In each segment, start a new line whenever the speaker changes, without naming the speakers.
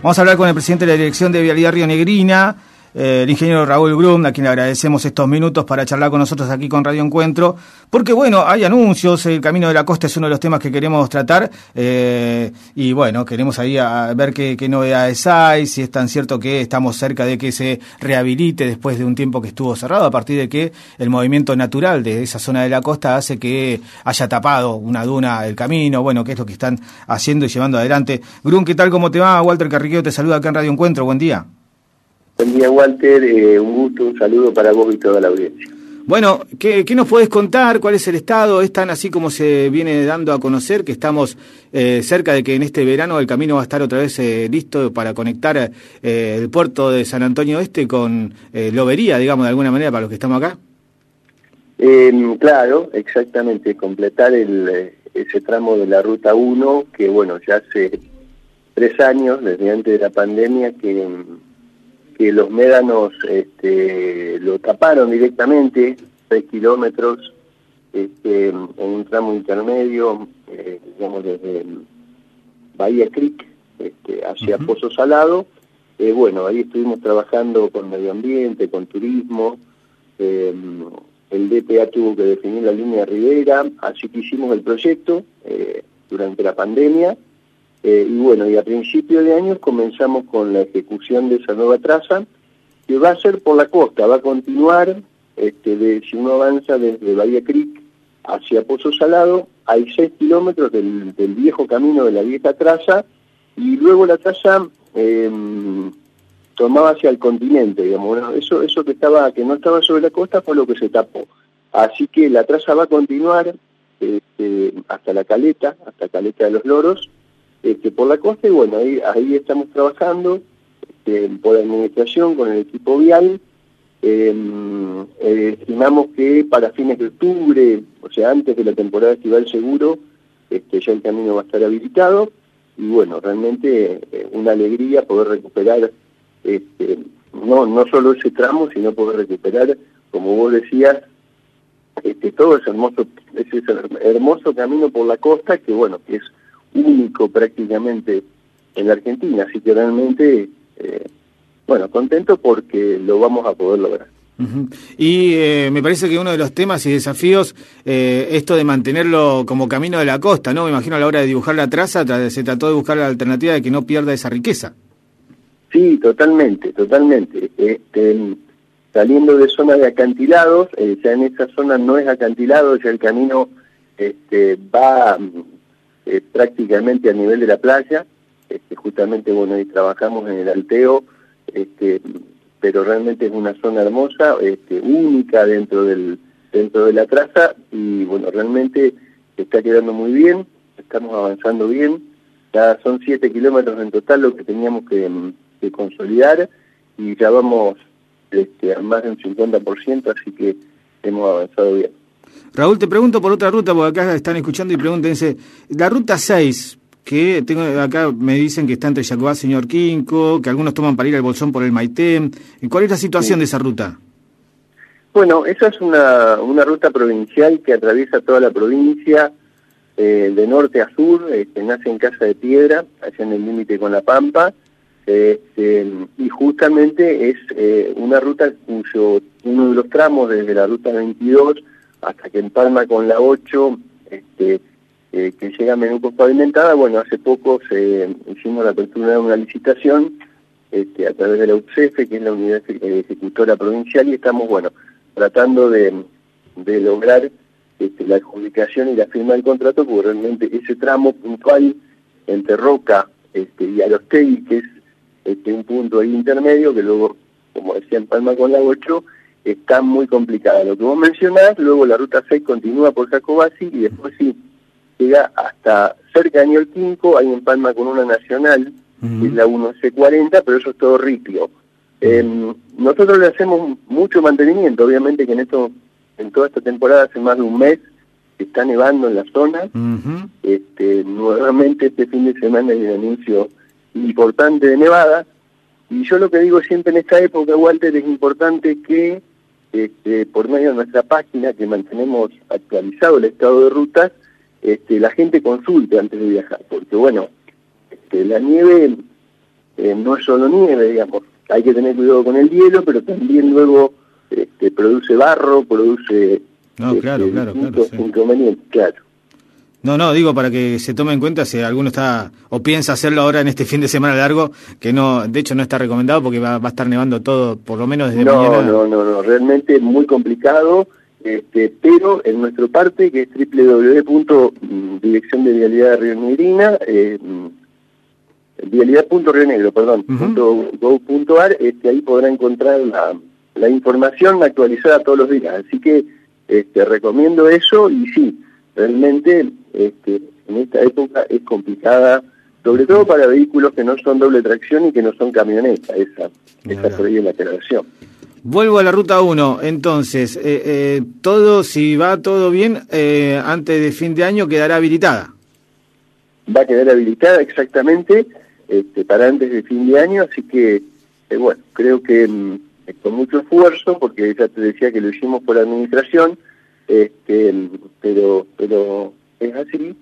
Vamos a hablar con el presidente de la Dirección de Vialidad Río Negrina, eh, el ingeniero Raúl Brum, a quien agradecemos estos minutos para charlar con nosotros aquí con Radio Encuentro, porque bueno, hay anuncios, el Camino de la Costa es uno de los temas que queremos tratar, eh, y bueno, queremos ahí a ver qué, qué, novedades hay, si es tan cierto que estamos cerca de que se rehabilite después de un tiempo que estuvo cerrado, a partir de que el movimiento natural de esa zona de la costa hace que haya tapado una duna el camino, bueno, qué es lo que están haciendo y llevando adelante. Brum, ¿qué tal? ¿Cómo te va? Walter Carriqueo te saluda acá en Radio Encuentro, buen día.
Buen día, Walter. Eh, un gusto, un saludo para vos y toda la audiencia.
Bueno, ¿qué, ¿qué, nos puedes contar? ¿Cuál es el estado? ¿Es tan así como se viene dando a conocer que estamos eh, cerca de que en este verano el camino va a estar otra vez eh, listo para conectar eh, el puerto de San Antonio Este con eh, Lobería, digamos, de alguna manera, para los que estamos acá?
claro, exactamente. Completar el, ese tramo de la Ruta 1, que bueno, ya hace tres años, desde antes de la pandemia, que que los médanos este, lo taparon directamente, 6 kilómetros, este, en un tramo intermedio, eh, digamos desde Bahía Creek este, hacia uh -huh. Pozo Salado. Eh, bueno, ahí estuvimos trabajando con medio ambiente, con turismo. Eh, el DPA tuvo que definir la línea Rivera, así que hicimos el proyecto eh, durante la pandemia eh, y bueno, y a principio de año comenzamos con la ejecución de esa nueva traza, que va a ser por la costa, va a continuar, este, de, si uno avanza desde Bahía Creek hacia Pozo Salado, hay 6 kilómetros del, del, viejo camino de la vieja traza, y luego la traza eh, tomaba hacia el continente, digamos, bueno, eso, eso que estaba, que no estaba sobre la costa fue lo que se tapó. Así que la traza va a continuar este, hasta la caleta, hasta Caleta de los Loros, este, por la costa y bueno, ahí, ahí estamos trabajando este, por administración con el equipo vial. Eh, eh, estimamos que para fines de octubre, o sea, antes de la temporada estival seguro, este, ya el camino va a estar habilitado y bueno, realmente eh, una alegría poder recuperar este, no, no solo ese tramo, sino poder recuperar, como vos decías, este, todo ese hermoso, ese hermoso camino por la costa que bueno, que es único prácticamente en la Argentina, así que realmente, eh, bueno, contento porque lo vamos a poder lograr.
Uh -huh. Y eh, me parece que uno de los temas y desafíos, eh, esto de mantenerlo como camino de la costa, ¿no? Me imagino a la hora de dibujar la traza, se trató de buscar la alternativa de que no pierda esa riqueza.
Sí, totalmente, totalmente. Este, saliendo de zonas de acantilados, eh, ya en esa zona no es acantilado, ya el camino este, va eh, prácticamente a nivel de la playa, este, justamente bueno ahí trabajamos en el alteo, este, pero realmente es una zona hermosa, este, única dentro del dentro de la traza y bueno realmente está quedando muy bien, estamos avanzando bien, ya son siete kilómetros en total lo que teníamos que, que consolidar y ya vamos este, a más del 50%, así que hemos avanzado bien.
Raúl, te pregunto por otra ruta, porque acá están escuchando y preguntan, dice, la ruta 6, que tengo acá me dicen que está entre Yacobá, señor Quinco, que algunos toman para ir al Bolsón por el Maitén. ¿Cuál es la situación sí. de esa ruta?
Bueno, esa es una, una ruta provincial que atraviesa toda la provincia, eh, de norte a sur, eh, que nace en Casa de Piedra, allá en el límite con La Pampa, eh, y justamente es eh, una ruta cuyo uno de los tramos desde la ruta 22 hasta que empalma con la 8, este, eh, que llega a Menucos pavimentada, bueno, hace poco se hicimos la apertura de una licitación este, a través de la UCF, que es la unidad ejecutora provincial, y estamos, bueno, tratando de, lograr este, la adjudicación y la firma del contrato, porque realmente ese tramo puntual entre Roca este, y Arostegui, que es este, un punto ahí intermedio, que luego, como decía, empalma con la 8, está muy complicada. Lo que vos mencionás, luego la ruta 6 continúa por Jacobasi y después sí llega hasta cerca de Ñolquinco, ahí en Palma con una nacional, uh -huh. que es la 1C40, pero eso es todo ripio. Eh, nosotros le hacemos mucho mantenimiento, obviamente que en esto, en toda esta temporada hace más de un mes está nevando en la zona. Uh -huh. este, nuevamente este fin de semana hay un anuncio importante de nevada. Y yo lo que digo siempre en esta época, Walter, es importante que este, por medio de nuestra página, que mantenemos actualizado el estado de rutas, este, la gente consulte antes de viajar, porque bueno, este, la nieve eh, no es solo nieve, digamos, hay que tener cuidado con el hielo, pero también luego este, produce barro, produce
no, claro,
este,
claro,
claro,
inconvenientes,
claro.
No, no, digo para que se tome en cuenta si alguno está o piensa hacerlo ahora en este fin de semana largo, que no, de hecho no está recomendado porque va, va a estar nevando todo, por lo menos desde
no,
mañana.
No, no, no, realmente muy complicado, este, pero en nuestra parte, que es www.dirección de vialidad Río Negrina, eh, vialidad.rionegro, perdón, punto este, ahí podrá encontrar la, la información actualizada todos los días. Así que este, recomiendo eso y sí, realmente este, en esta época es complicada, sobre todo para vehículos que no son doble tracción y que no son camionetas, esa, esa por ahí la aclaración.
Vuelvo a la ruta 1, entonces, eh, eh, todo, si va todo bien, eh, antes de fin de año quedará habilitada.
Va a quedar habilitada exactamente este, para antes de fin de año, así que, bueno, creo que mm, con mucho esfuerzo, porque ya te decía que lo hicimos por administración, este, pero, pero es así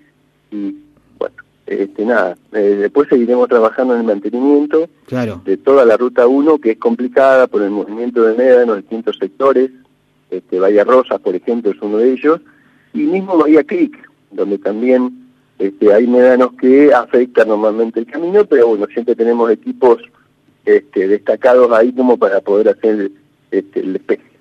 y bueno, este, nada, eh, después seguiremos trabajando en el mantenimiento
claro.
de toda la ruta 1 que es complicada por el movimiento de médanos en distintos sectores, este, Bahía Rosas por ejemplo es uno de ellos, y mismo Bahía Creek, donde también este, hay médanos que afectan normalmente el camino, pero bueno, siempre tenemos equipos este, destacados ahí como para poder hacer este, el despeje.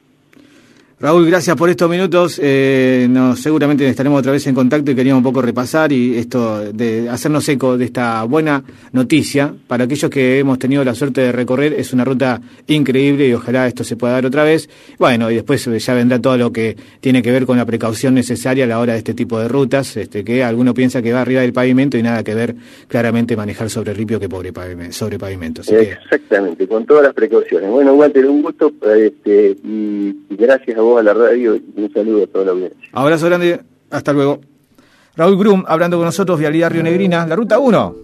Raúl, gracias por estos minutos. Eh, seguramente estaremos otra vez en contacto y queríamos un poco repasar y esto de hacernos eco de esta buena noticia. Para aquellos que hemos tenido la suerte de recorrer, es una ruta increíble y ojalá esto se pueda dar otra vez. Bueno, y después ya vendrá todo lo que tiene que ver con la precaución necesaria a la hora de este tipo de rutas, este, que alguno piensa que va arriba del pavimento y nada que ver claramente manejar sobre ripio que pobre pavimento, sobre pavimento.
Exactamente, con todas las precauciones. Bueno, Walter, un gusto este, y gracias a a la radio y un saludo a toda la audiencia.
Abrazo grande, hasta luego. Raúl Grum, hablando con nosotros, Vialidad Río Negrina, la ruta 1.